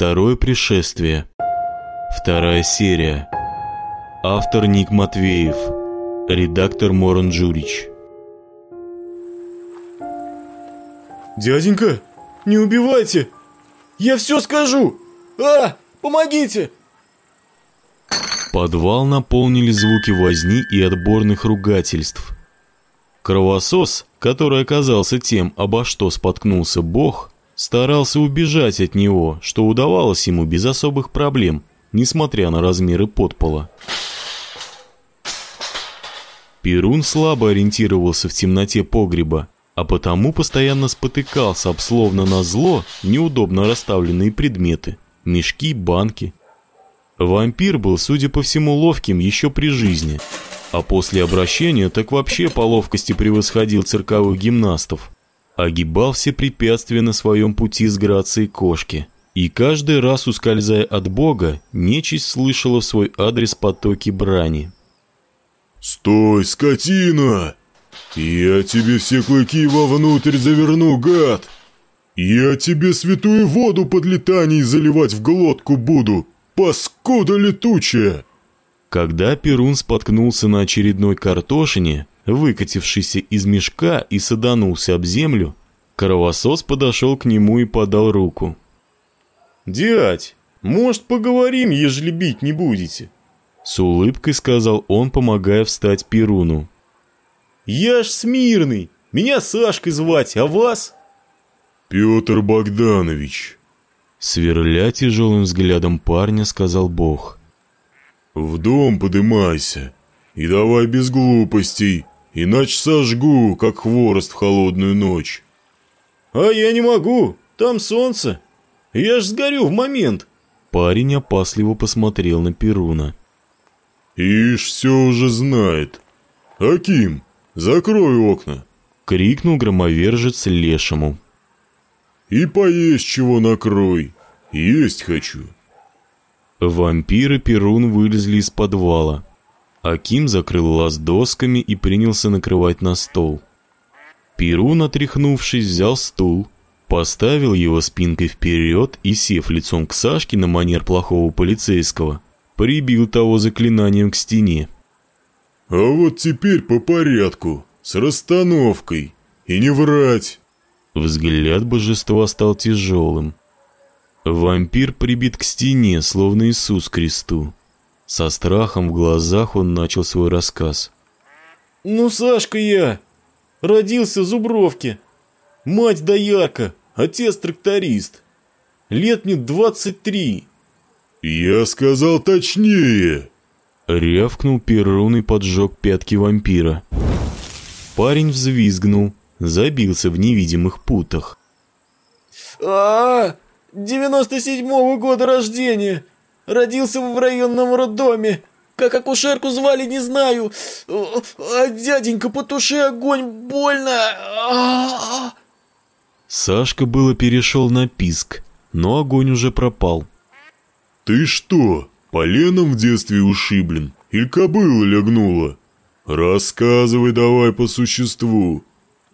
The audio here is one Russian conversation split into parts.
Второе пришествие. Вторая серия. Автор Ник Матвеев. Редактор Моран Джурич. Дяденька, не убивайте! Я все скажу! А, помогите! Подвал наполнили звуки возни и отборных ругательств. Кровосос, который оказался тем, обо что споткнулся бог, старался убежать от него, что удавалось ему без особых проблем, несмотря на размеры подпола. Перун слабо ориентировался в темноте погреба, а потому постоянно спотыкался об словно на зло неудобно расставленные предметы, мешки, банки. Вампир был, судя по всему, ловким еще при жизни, а после обращения так вообще по ловкости превосходил цирковых гимнастов. Огибал все препятствия на своем пути с грацией кошки. И каждый раз, ускользая от бога, нечисть слышала в свой адрес потоки брани. «Стой, скотина! Я тебе все клыки вовнутрь заверну, гад! Я тебе святую воду под летанием заливать в глотку буду, паскуда летучая!» Когда Перун споткнулся на очередной картошине, выкатившийся из мешка и саданулся об землю, кровосос подошел к нему и подал руку. «Дядь, может, поговорим, ежели бить не будете?» С улыбкой сказал он, помогая встать Перуну. «Я ж смирный, меня Сашкой звать, а вас?» «Петр Богданович», Сверля тяжелым взглядом парня, сказал Бог. «В дом подымайся и давай без глупостей, иначе сожгу, как хворост в холодную ночь». «А я не могу, там солнце, я ж сгорю в момент». Парень опасливо посмотрел на Перуна. «Ишь, все уже знает. Аким, закрой окна!» — крикнул громовержец лешему. «И поесть чего накрой, есть хочу!» Вампиры Перун вылезли из подвала. Аким закрыл лаз досками и принялся накрывать на стол. Перун, отряхнувшись, взял стул, поставил его спинкой вперед и, сев лицом к Сашке на манер плохого полицейского, прибил того заклинанием к стене. «А вот теперь по порядку, с расстановкой, и не врать!» Взгляд божества стал тяжелым. Вампир прибит к стене, словно Иисус кресту. Со страхом в глазах он начал свой рассказ. «Ну, Сашка я, родился в Зубровке. Мать доярка, отец тракторист. Лет мне двадцать три. «Я сказал точнее!» Рявкнул Перун и поджег пятки вампира. Парень взвизгнул, забился в невидимых путах. а, девяносто седьмого года рождения. Родился в районном роддоме. Как акушерку звали, не знаю. А, дяденька, потуши огонь, больно. А Сашка было перешел на писк, но огонь уже пропал. «Ты что, поленом в детстве ушиблен? Или кобыла лягнула? Рассказывай давай по существу.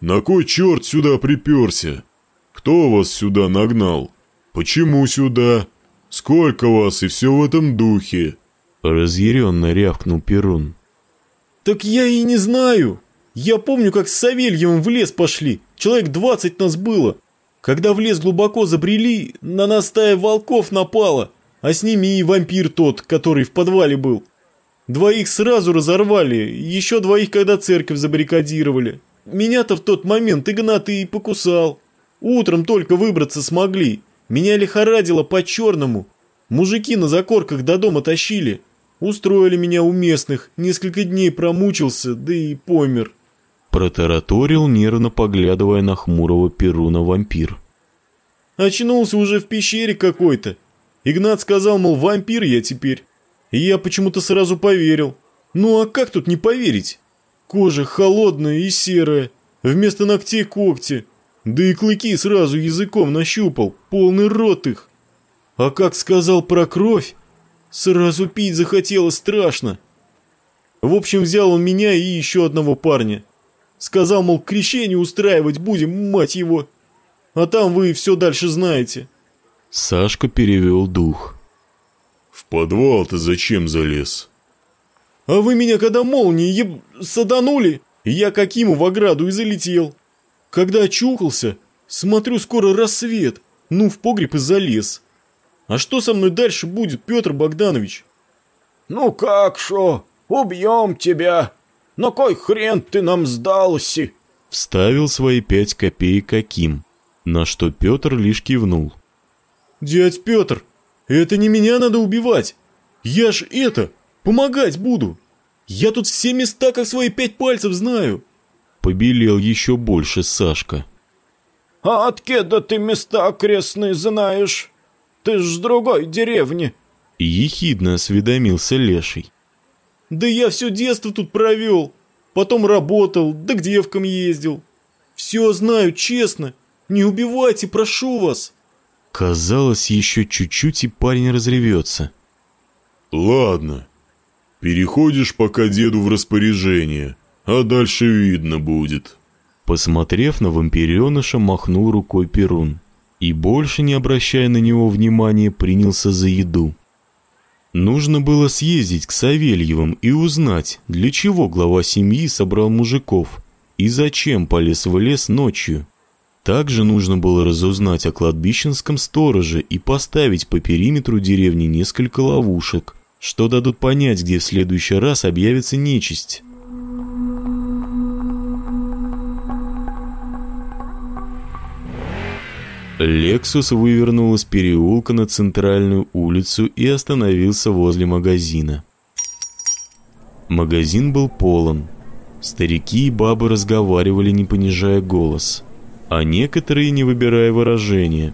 На кой черт сюда приперся? Кто вас сюда нагнал? Почему сюда? Сколько вас и все в этом духе?» Разъяренно рявкнул Перун. «Так я и не знаю. Я помню, как с Савельевым в лес пошли. Человек двадцать нас было. Когда в лес глубоко забрели, на нас стая волков напала, а с ними и вампир тот, который в подвале был. Двоих сразу разорвали, еще двоих, когда церковь забаррикадировали. Меня-то в тот момент Игнат и покусал. Утром только выбраться смогли. Меня лихорадило по-черному. Мужики на закорках до дома тащили. Устроили меня у местных, несколько дней промучился, да и помер. Протараторил, нервно поглядывая на хмурого Перуна вампир. Очнулся уже в пещере какой-то. Игнат сказал, мол, вампир я теперь. И я почему-то сразу поверил. Ну а как тут не поверить? Кожа холодная и серая, вместо ногтей когти. Да и клыки сразу языком нащупал, полный рот их. А как сказал про кровь, сразу пить захотелось страшно. В общем, взял он меня и еще одного парня. Сказал, мол, крещение устраивать будем, мать его. А там вы все дальше знаете. Сашка перевел дух. В подвал ты зачем залез? А вы меня когда молнией еб... саданули, я каким в ограду и залетел. Когда очухался, смотрю, скоро рассвет, ну в погреб и залез. А что со мной дальше будет, Петр Богданович? Ну как шо, убьем тебя. На кой хрен ты нам сдался? Вставил свои пять копеек каким, на что Петр лишь кивнул. Дядь Петр, это не меня надо убивать. Я ж это, помогать буду. Я тут все места как свои пять пальцев знаю. Побелел еще больше Сашка. А откуда ты места окрестные знаешь? Ты ж с другой деревни. Ехидно осведомился Леший. Да я все детство тут провел. Потом работал, да к девкам ездил. Все знаю, честно. Не убивайте, прошу вас. Казалось, еще чуть-чуть и парень разревется. Ладно. Переходишь пока деду в распоряжение, а дальше видно будет. Посмотрев на вампиреныша, махнул рукой Перун и, больше не обращая на него внимания, принялся за еду. Нужно было съездить к Савельевым и узнать, для чего глава семьи собрал мужиков и зачем полез в лес ночью. Также нужно было разузнать о кладбищенском стороже и поставить по периметру деревни несколько ловушек, что дадут понять, где в следующий раз объявится нечисть. Лексус вывернул из переулка на центральную улицу и остановился возле магазина. Магазин был полон. Старики и бабы разговаривали, не понижая голос, а некоторые не выбирая выражения.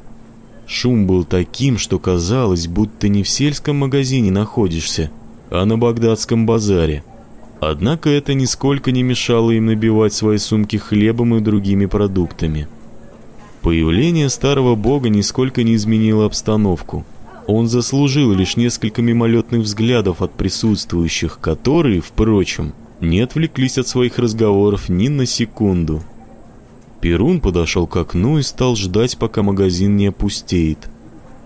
Шум был таким, что казалось, будто не в сельском магазине находишься, а на багдадском базаре. Однако это нисколько не мешало им набивать свои сумки хлебом и другими продуктами. Появление старого бога нисколько не изменило обстановку. Он заслужил лишь несколько мимолетных взглядов от присутствующих, которые, впрочем, не отвлеклись от своих разговоров ни на секунду. Перун подошел к окну и стал ждать, пока магазин не опустеет.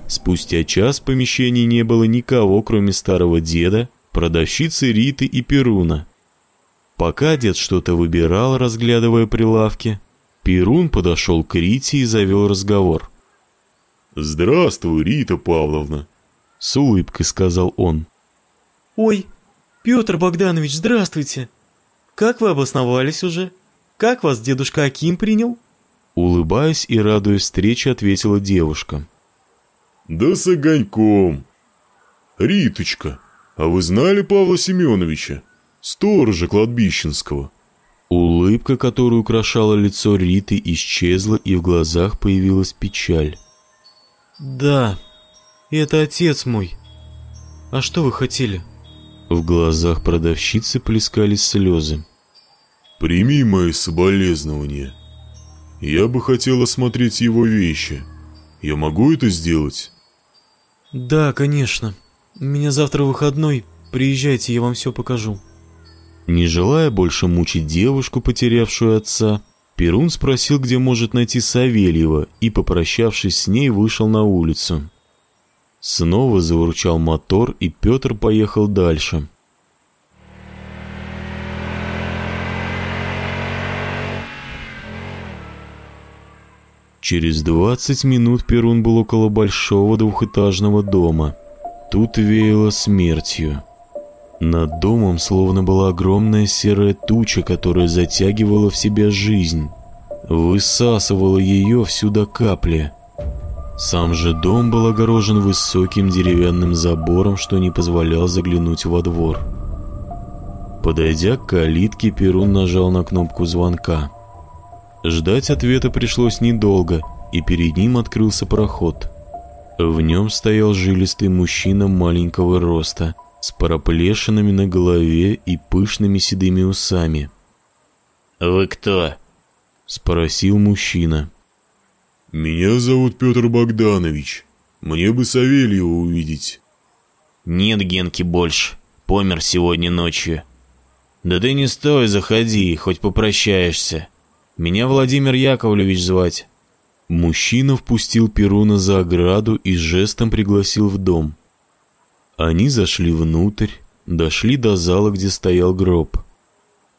Спустя час в помещении не было никого, кроме старого деда, продавщицы Риты и Перуна. Пока дед что-то выбирал, разглядывая прилавки, Перун подошел к Рите и завел разговор. «Здравствуй, Рита Павловна», — с улыбкой сказал он. «Ой, Петр Богданович, здравствуйте! Как вы обосновались уже? Как вас дедушка Аким принял?» Улыбаясь и радуясь встрече, ответила девушка. «Да с огоньком. Риточка, а вы знали Павла Семеновича, сторожа кладбищенского?» Улыбка, которая украшала лицо Риты, исчезла, и в глазах появилась печаль. «Да, это отец мой. А что вы хотели?» В глазах продавщицы плескались слезы. «Прими мои соболезнования. Я бы хотел осмотреть его вещи. Я могу это сделать?» «Да, конечно. У меня завтра выходной. Приезжайте, я вам все покажу». Не желая больше мучить девушку, потерявшую отца, Перун спросил, где может найти Савельева, и, попрощавшись с ней, вышел на улицу. Снова заурчал мотор, и Петр поехал дальше. Через двадцать минут Перун был около большого двухэтажного дома. Тут веяло смертью. Над домом словно была огромная серая туча, которая затягивала в себя жизнь, высасывала ее всю до капли. Сам же дом был огорожен высоким деревянным забором, что не позволял заглянуть во двор. Подойдя к калитке, Перун нажал на кнопку звонка. Ждать ответа пришлось недолго, и перед ним открылся проход. В нем стоял жилистый мужчина маленького роста – с параплешинами на голове и пышными седыми усами. «Вы кто?» — спросил мужчина. «Меня зовут Петр Богданович. Мне бы Савельева увидеть». «Нет Генки больше. Помер сегодня ночью». «Да ты не стой, заходи, хоть попрощаешься. Меня Владимир Яковлевич звать». Мужчина впустил Перуна за ограду и жестом пригласил в дом. Они зашли внутрь, дошли до зала, где стоял гроб.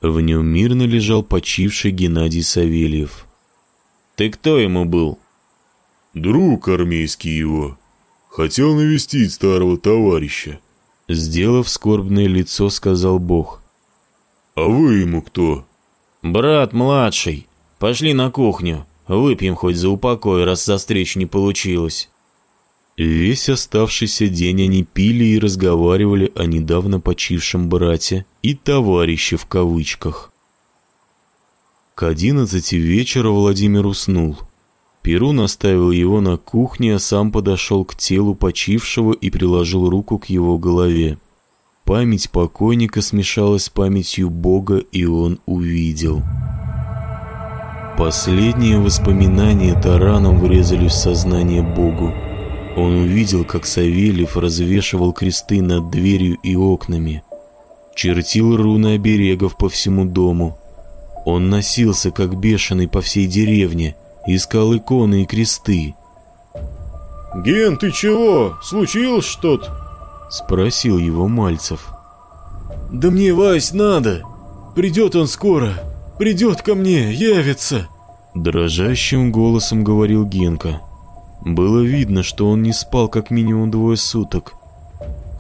В нем мирно лежал почивший Геннадий Савельев. «Ты кто ему был?» «Друг армейский его. Хотел навестить старого товарища». Сделав скорбное лицо, сказал Бог. «А вы ему кто?» «Брат младший. Пошли на кухню. Выпьем хоть за упокой, раз за встречу не получилось». Весь оставшийся день они пили и разговаривали о недавно почившем брате и товарище в кавычках. К одиннадцати вечера Владимир уснул. Перун оставил его на кухне, а сам подошел к телу почившего и приложил руку к его голове. Память покойника смешалась с памятью Бога, и он увидел. Последние воспоминания тараном врезались в сознание Богу. Он увидел, как Савельев развешивал кресты над дверью и окнами, чертил руны оберегов по всему дому. Он носился, как бешеный, по всей деревне, искал иконы и кресты. «Ген, ты чего? Случилось что-то?» Спросил его Мальцев. «Да мне, Вась, надо. Придет он скоро. Придет ко мне, явится!» Дрожащим голосом говорил Генка. Было видно, что он не спал как минимум двое суток.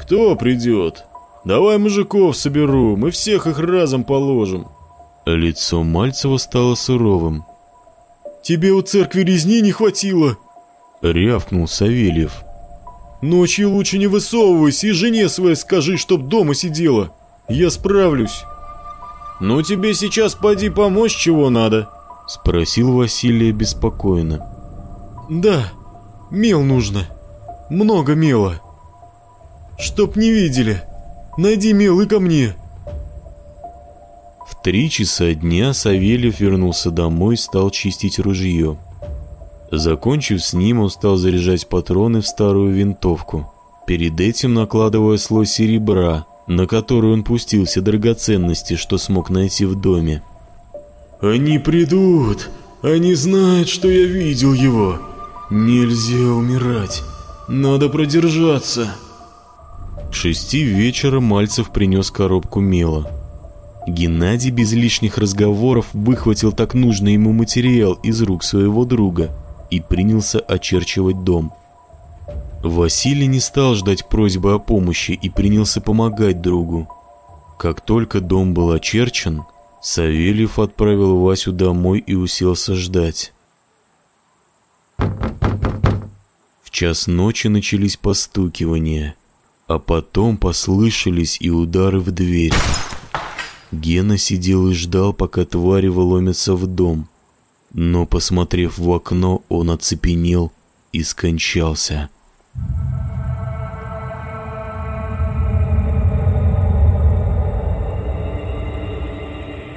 «Кто придет? Давай мужиков соберу, мы всех их разом положим». Лицо Мальцева стало суровым. «Тебе у церкви резни не хватило?» Рявкнул Савельев. «Ночью лучше не высовывайся и жене своей скажи, чтоб дома сидела. Я справлюсь». «Ну тебе сейчас поди помочь, чего надо?» Спросил Василия беспокойно. «Да, мел нужно. Много мела. Чтоб не видели. Найди мел и ко мне». В три часа дня Савельев вернулся домой и стал чистить ружье. Закончив с ним, он стал заряжать патроны в старую винтовку, перед этим накладывая слой серебра, на который он пустил все драгоценности, что смог найти в доме. «Они придут! Они знают, что я видел его! Нельзя умирать! Надо продержаться!» К шести вечера Мальцев принес коробку мела. Геннадий без лишних разговоров выхватил так нужный ему материал из рук своего друга и принялся очерчивать дом. Василий не стал ждать просьбы о помощи и принялся помогать другу. Как только дом был очерчен, Савельев отправил Васю домой и уселся ждать. В час ночи начались постукивания, а потом послышались и удары в дверь. Гена сидел и ждал, пока твари вломятся в дом. Но, посмотрев в окно, он оцепенел и скончался.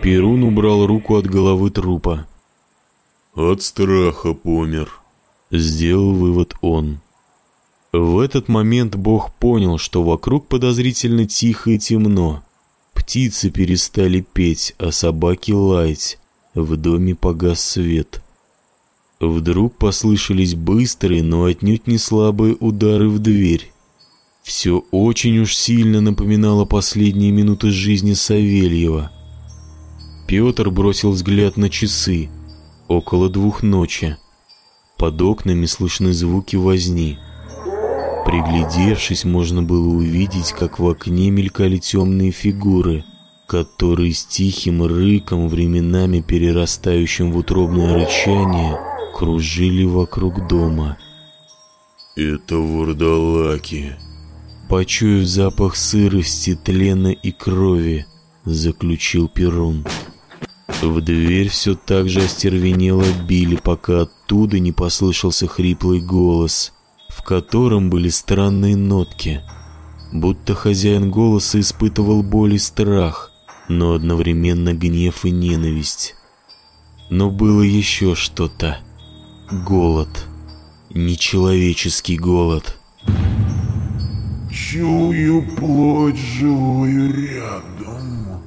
Перун убрал руку от головы трупа. «От страха помер», — сделал вывод он. В этот момент Бог понял, что вокруг подозрительно тихо и темно. Птицы перестали петь, а собаки лаять. В доме погас свет. Вдруг послышались быстрые, но отнюдь не слабые удары в дверь. Все очень уж сильно напоминало последние минуты жизни Савельева. Петр бросил взгляд на часы. Около двух ночи. Под окнами слышны звуки возни. Приглядевшись, можно было увидеть, как в окне мелькали темные фигуры, которые с тихим рыком, временами перерастающим в утробное рычание, кружили вокруг дома. «Это вурдалаки», Почуяв запах сырости, тлена и крови, заключил Перун. В дверь все так же остервенело били, пока оттуда не послышался хриплый голос, в котором были странные нотки. Будто хозяин голоса испытывал боль и страх, но одновременно гнев и ненависть. Но было еще что-то. Голод. Нечеловеческий голод. «Чую плоть живую рядом»,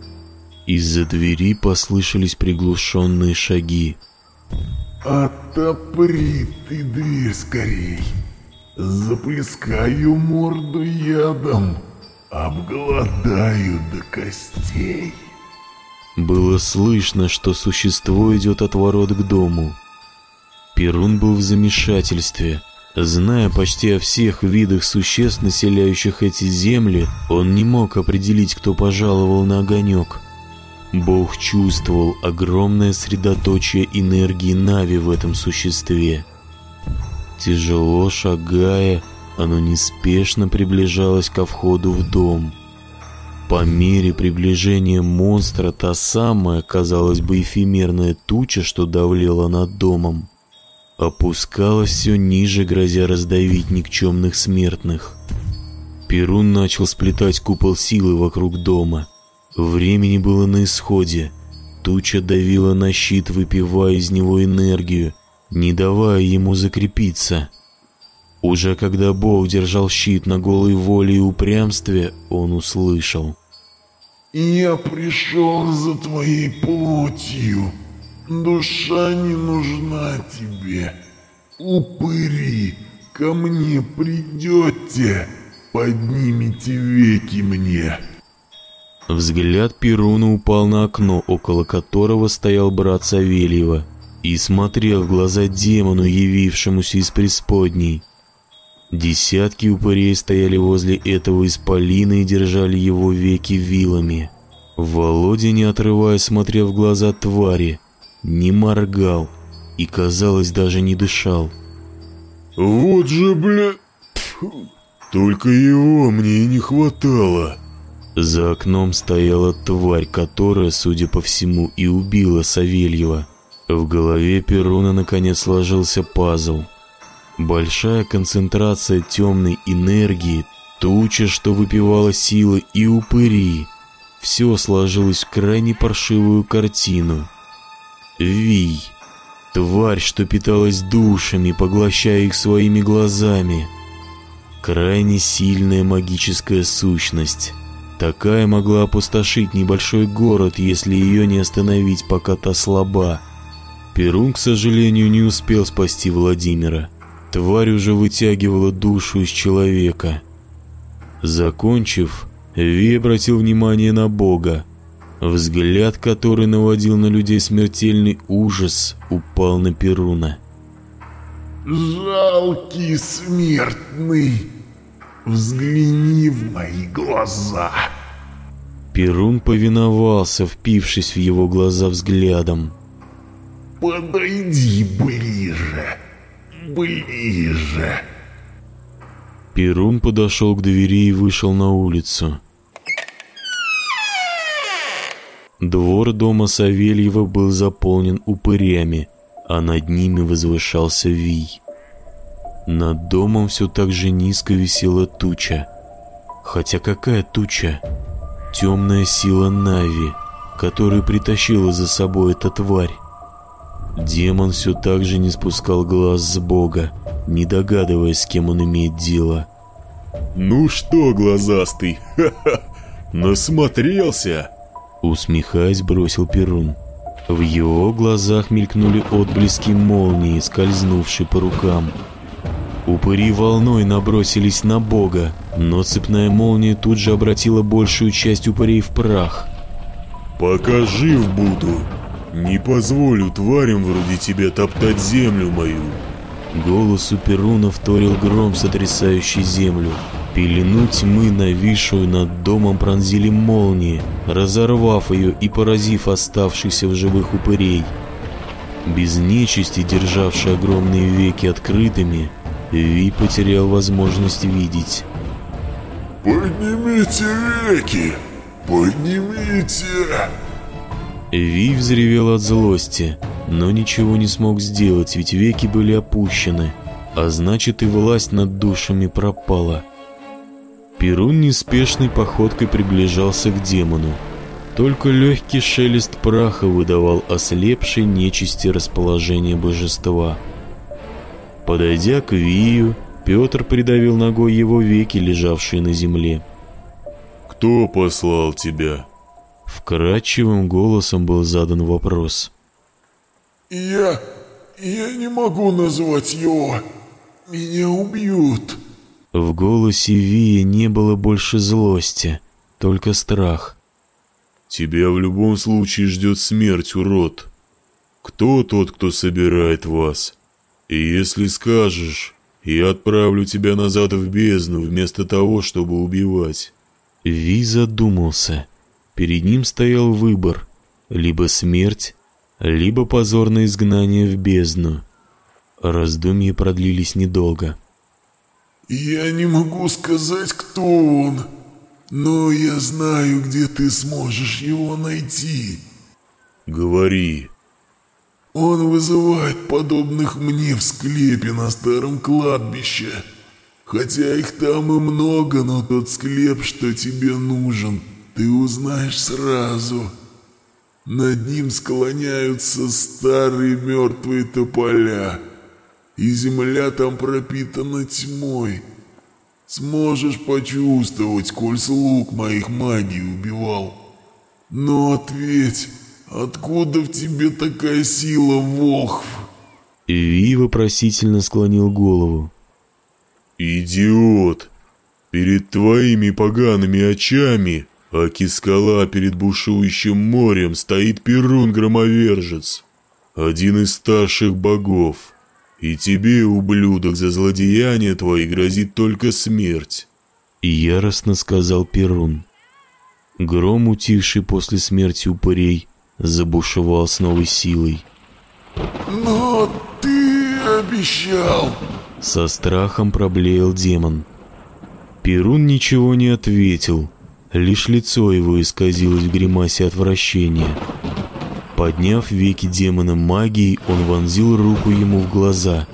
Из-за двери послышались приглушенные шаги. Отопри ты дверь скорей. Заплескаю морду ядом, обгладаю до костей. Было слышно, что существо идет от ворот к дому. Перун был в замешательстве. Зная почти о всех видах существ, населяющих эти земли, он не мог определить, кто пожаловал на огонек. Бог чувствовал огромное средоточие энергии Нави в этом существе. Тяжело шагая, оно неспешно приближалось ко входу в дом. По мере приближения монстра та самая, казалось бы, эфемерная туча, что давлела над домом, опускалась все ниже, грозя раздавить никчемных смертных. Перун начал сплетать купол силы вокруг дома. Времени было на исходе. Туча давила на щит, выпивая из него энергию, не давая ему закрепиться. Уже когда Бог держал щит на голой воле и упрямстве, он услышал. «Я пришел за твоей плотью. Душа не нужна тебе. Упыри, ко мне придете, поднимите веки мне». Взгляд Перуна упал на окно, около которого стоял брат Савельева, и смотрел в глаза демону, явившемуся из преисподней. Десятки упырей стояли возле этого исполина и держали его веки вилами. Володя, не отрывая, смотрел в глаза твари, не моргал и, казалось, даже не дышал. «Вот же, бля... Только его мне и не хватало». За окном стояла тварь, которая, судя по всему, и убила Савельева. В голове Перуна наконец сложился пазл. Большая концентрация темной энергии, туча, что выпивала силы и упыри. Все сложилось в крайне паршивую картину. Вий. Тварь, что питалась душами, поглощая их своими глазами. Крайне сильная магическая сущность. Такая могла опустошить небольшой город, если ее не остановить, пока та слаба. Перун, к сожалению, не успел спасти Владимира. Тварь уже вытягивала душу из человека. Закончив, Ви обратил внимание на Бога. Взгляд, который наводил на людей смертельный ужас, упал на Перуна. «Жалкий смертный!» Взгляни в мои глаза. Перун повиновался, впившись в его глаза взглядом. Подойди ближе, ближе. Перун подошел к двери и вышел на улицу. Двор дома Савельева был заполнен упырями, а над ними возвышался Вий. Над домом все так же низко висела туча. Хотя какая туча? Темная сила Нави, которая притащила за собой эта тварь. Демон все так же не спускал глаз с Бога, не догадываясь, с кем он имеет дело. «Ну что, глазастый, ха-ха, насмотрелся?» Усмехаясь, бросил Перун. В его глазах мелькнули отблески молнии, скользнувшей по рукам. Упыри волной набросились на бога, но цепная молния тут же обратила большую часть упырей в прах. «Пока жив буду, не позволю тварям вроде тебя топтать землю мою!» Голосу Перуна вторил гром, сотрясающий землю. Пелену тьмы, нависшую над домом, пронзили молнии, разорвав ее и поразив оставшихся в живых упырей. Без нечисти, державшей огромные веки открытыми, Ви потерял возможность видеть. «Поднимите веки! Поднимите!» Ви взревел от злости, но ничего не смог сделать, ведь веки были опущены, а значит и власть над душами пропала. Перун неспешной походкой приближался к демону. Только легкий шелест праха выдавал ослепшей нечисти расположение божества – Подойдя к Вию, Петр придавил ногой его веки, лежавшие на земле. «Кто послал тебя?» Вкрадчивым голосом был задан вопрос. «Я... Я не могу назвать его. Меня убьют. В голосе Вии не было больше злости, только страх. Тебя в любом случае ждет смерть, урод. Кто тот, кто собирает вас? И если скажешь, я отправлю тебя назад в бездну, вместо того, чтобы убивать. Ви задумался. Перед ним стоял выбор. Либо смерть, либо позорное изгнание в бездну. Раздумья продлились недолго. «Я не могу сказать, кто он, но я знаю, где ты сможешь его найти». «Говори». «Он вызывает подобных мне в склепе на старом кладбище. Хотя их там и много, но тот склеп, что тебе нужен, ты узнаешь сразу». Над ним склоняются старые мертвые тополя, и земля там пропитана тьмой. Сможешь почувствовать, коль слуг моих магий убивал. Но ответь, откуда в тебе такая сила, Волхв? Ви вопросительно склонил голову. «Идиот! Перед твоими погаными очами Аки скала перед бушующим морем стоит Перун-громовержец, один из старших богов. И тебе, ублюдок, за злодеяние твои грозит только смерть. И яростно сказал Перун. Гром, утихший после смерти упырей, забушевал с новой силой. «Но ты обещал!» Со страхом проблеял демон. Перун ничего не ответил, Лишь лицо его исказилось в гримасе отвращения. Подняв веки демона магии, он вонзил руку ему в глаза.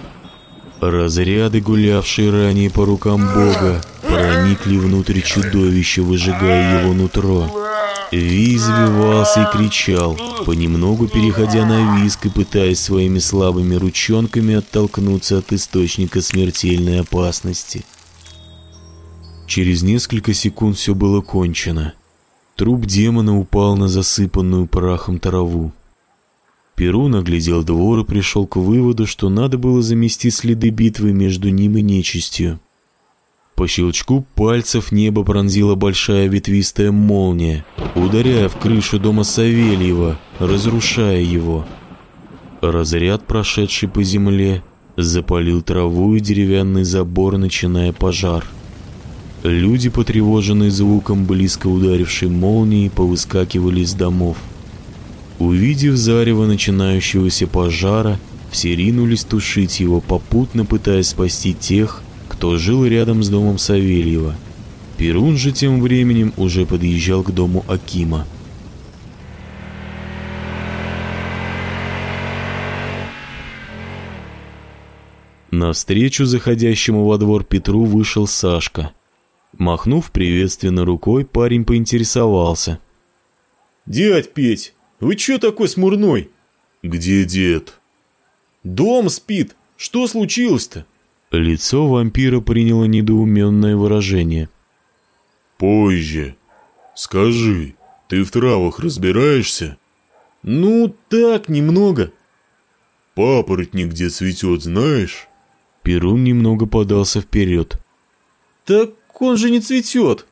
Разряды, гулявшие ранее по рукам бога, проникли внутрь чудовища, выжигая его нутро. Ви извивался и кричал, понемногу переходя на виск и пытаясь своими слабыми ручонками оттолкнуться от источника смертельной опасности. Через несколько секунд все было кончено. Труп демона упал на засыпанную прахом траву. Перу наглядел двор и пришел к выводу, что надо было замести следы битвы между ним и нечистью. По щелчку пальцев небо пронзила большая ветвистая молния, ударяя в крышу дома Савельева, разрушая его. Разряд, прошедший по земле, запалил траву и деревянный забор, начиная пожар. Люди, потревоженные звуком близко ударившей молнии, повыскакивали из домов. Увидев зарево начинающегося пожара, все ринулись тушить его, попутно пытаясь спасти тех, кто жил рядом с домом Савельева. Перун же тем временем уже подъезжал к дому Акима. Навстречу заходящему во двор Петру вышел Сашка – Махнув приветственно рукой, парень поинтересовался. «Дядь Петь, вы чё такой смурной?» «Где дед?» «Дом спит. Что случилось-то?» Лицо вампира приняло недоуменное выражение. «Позже. Скажи, ты в травах разбираешься?» «Ну, так, немного». «Папоротник где цветет, знаешь?» Перун немного подался вперед. «Так он же не цветет!»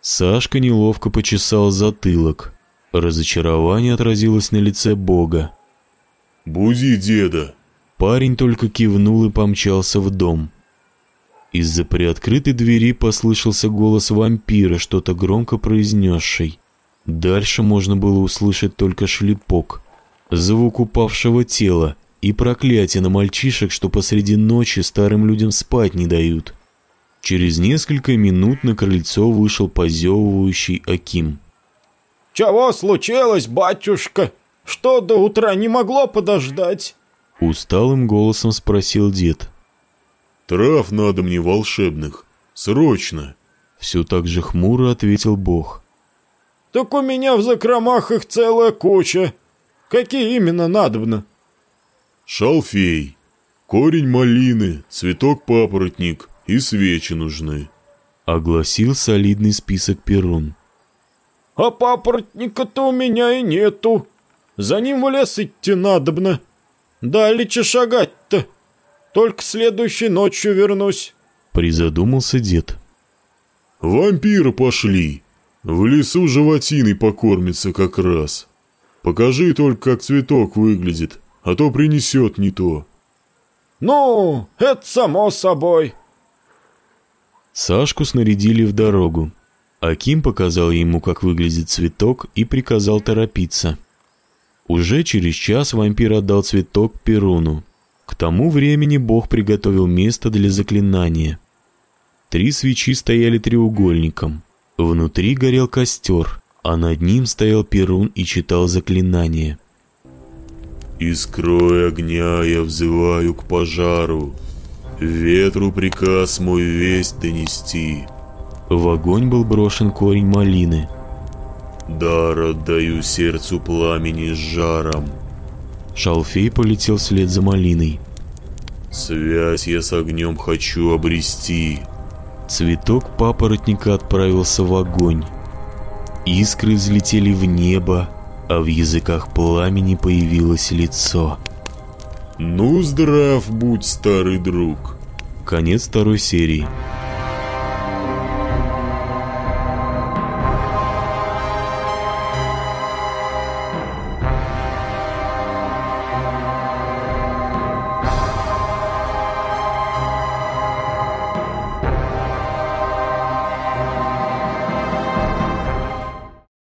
Сашка неловко почесал затылок. Разочарование отразилось на лице Бога. «Буди деда!» Парень только кивнул и помчался в дом. Из-за приоткрытой двери послышался голос вампира, что-то громко произнесший. Дальше можно было услышать только шлепок, звук упавшего тела и проклятие на мальчишек, что посреди ночи старым людям спать не дают. Через несколько минут на крыльцо вышел позевывающий Аким. «Чего случилось, батюшка? Что до утра не могло подождать?» Усталым голосом спросил дед. «Трав надо мне волшебных. Срочно!» Все так же хмуро ответил Бог. «Так у меня в закромах их целая куча. Какие именно надобно?» «Шалфей, корень малины, цветок папоротник, и свечи нужны», — огласил солидный список Перун. «А папоротника-то у меня и нету. За ним в лес идти надобно». Далече шагать-то. Только следующей ночью вернусь. Призадумался дед. Вампиры пошли. В лесу животиной покормится как раз. Покажи только, как цветок выглядит, а то принесет не то. Ну, это само собой. Сашку снарядили в дорогу. Аким показал ему, как выглядит цветок, и приказал торопиться. Уже через час вампир отдал цветок Перуну. К тому времени бог приготовил место для заклинания. Три свечи стояли треугольником. Внутри горел костер, а над ним стоял Перун и читал заклинание. «Искрой огня я взываю к пожару, ветру приказ мой весть донести». В огонь был брошен корень малины. «Дар отдаю сердцу пламени с жаром». Шалфей полетел вслед за малиной. «Связь я с огнем хочу обрести». Цветок папоротника отправился в огонь. Искры взлетели в небо, а в языках пламени появилось лицо. «Ну, здрав будь, старый друг!» Конец второй серии.